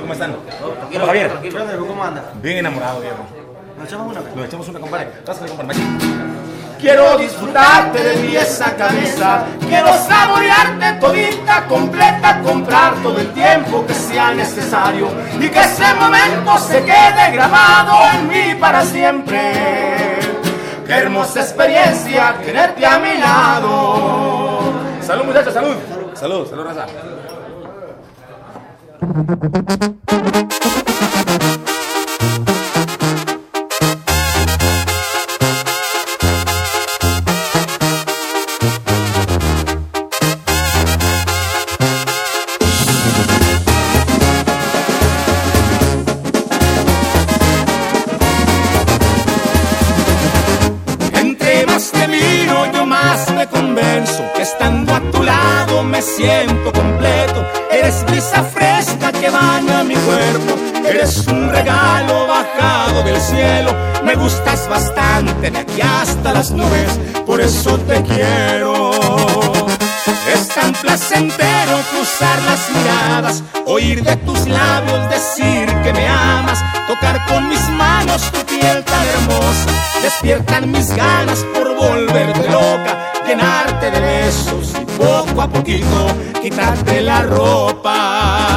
¿Cómo están? Tranquilo, Javier. ¿Cómo anda? Bien enamorado, viejo. ¿Nos echamos una? Nos echamos una, compadre. Pásale, compadre. Quiero disfrutarte de pies a cabeza, quiero saborearte todita, completa, comprar todo el tiempo que sea necesario y que ese momento se quede grabado en mí para siempre. Qué hermosa experiencia tenerte a mi lado. Salud, muchachos, salud. Salud, salud, raza. Siento completo. Eres brisa fresca baña mi cuerpo. Eres un regalo bajado del cielo. Me gustas bastante de aquí hasta las nubes. Por eso te quiero. Es tan placentero cruzar las miradas, oír de tus labios decir que me amas, tocar con mis manos tu piel tan hermosa, despiertan mis ganas por volverte loca, llenarte de besos y poco a poquito quitarte la ropa.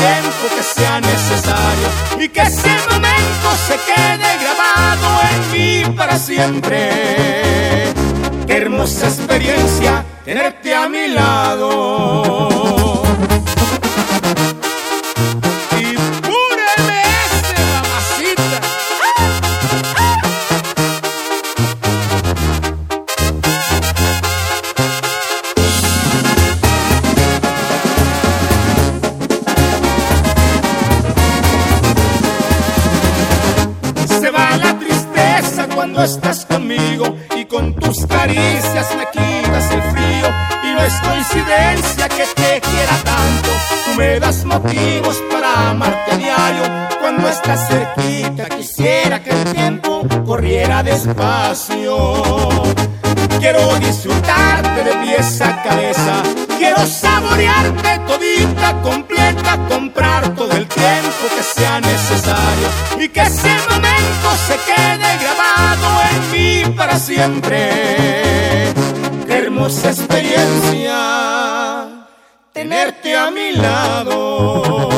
Tiempo que sea necesario y que ese momento se quede grabado en mí para siempre. Qué hermosa experiencia tenerte a mi lado. Cuando estás conmigo y con tus caricias me quitas el frío y no es coincidencia que te quiera tanto. Tú me das motivos para amarte a diario. Cuando estás cerquita quisiera que el tiempo corriera despacio. Quiero disfrutarte de pies a cabeza. Quiero saborearte todita, completa, siempre. Qué hermosa experiencia tenerte a mi lado.